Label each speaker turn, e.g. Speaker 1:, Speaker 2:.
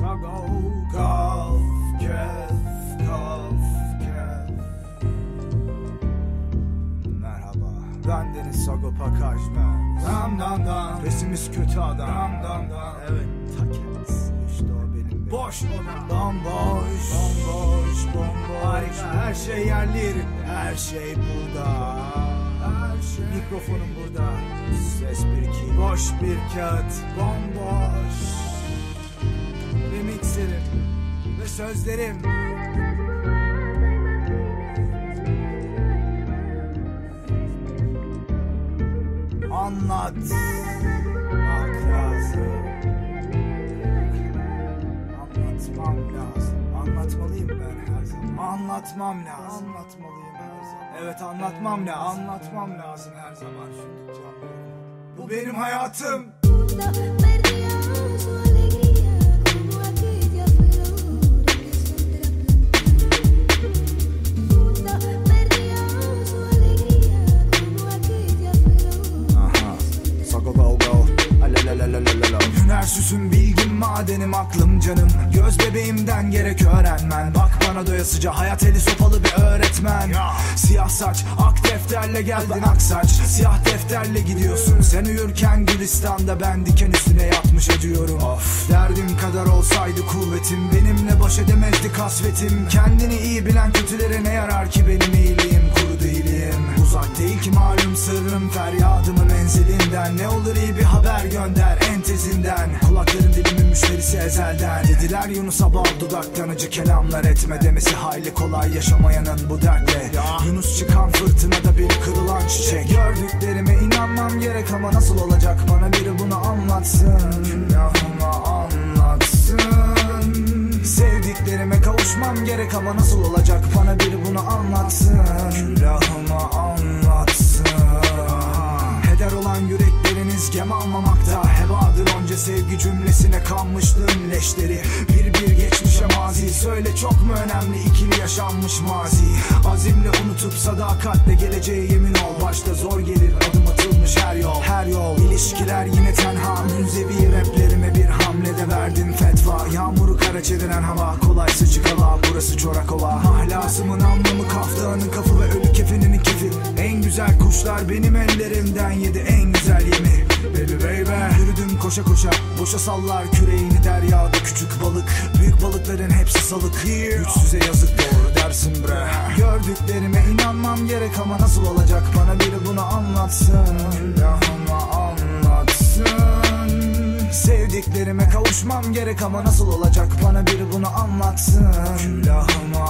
Speaker 1: Sago Kaf Kef Merhaba Ben Deniz Sagopa Kajmer Dam dam dam Pesimist kötü adam Dam dam dam Evet ta kendisi o benim Boş oda Bomboş Bomboş Bomboş her şey yerli Her şey burada Mikrofonum burada. Ses bir iki. Boş bir kağıt. Bomboş Ve mikserim Ve sözlerim. Anlat. Anlatmam lazım. Anlatmalıyım her zaman. Anlatmam lazım. Anlatmalıyım her zaman. Evet anlatmam lazım. Anlatmam lazım her zaman. Düşündükçe Bu benim hayatım bilgim madenim aklım canım. Göz bebeğimden gerek öğrenmen. Bak bana doyasıca hayat eli sopalı bir öğretmen. Siyah saç ak defterle geldin ak saç. Siyah defterle gidiyorsun. Sen uyurken Gülistan'da ben diken üstüne yatmış ediyorum. Of. Derdim kadar olsaydı kuvvetim. Benimle baş edemezdi kasvetim. Kendini iyi bilen kötülere ne yarar ki benim iyiliğim değil ki malum sırrım Feryadımı menzilinden Ne olur iyi bir haber gönder en tezinden Kulakların dilimin müşterisi ezelden. Dediler Yunus'a bal dudaktan acı kelamlar etme Demesi hayli kolay yaşamayanın bu dertle Yunus çıkan fırtınada bir kırılan çiçek. Gördüklerime inanmam gerek ama nasıl olacak? Bana biri bunu anlatsın. Günahıma anlatsın. Sevdiklerime kavuşmam gerek ama nasıl olacak? Bana biri bunu anlatsın. Külahıma cümlesine kanmışlığın leşleri. Bir bir geçmişe mazi. Söyle çok mu önemli ikili yaşanmış mazi? Azimle unutup sadakatle geleceğe yemin ol. Başta zor gelir adım atılmış her yol. Her yol. İlişkiler yine tenha. Münzevi raplerime bir hamlede verdim fetva. Yağmuru kara çeviren hava. Kolay sıçık hava burası çorak ova Mahlasımın anlamı kaftanın kafı ve ölü kefeninin kefi. En güzel kuşlar benim ellerimden yedi. En güzel yemi Baby baby Yürüdüm koşa koşa Boşa sallar küreğini deryada küçük balık. Büyük balıkların hepsi salık. Güçsüze yazık doğru dersin bre. Gördüklerime inanmam gerek ama nasıl olacak? Bana biri bunu anlatsın. Külahıma anlatsın. Sevdiklerime kavuşmam gerek ama nasıl olacak? Bana biri bunu anlatsın. Külahıma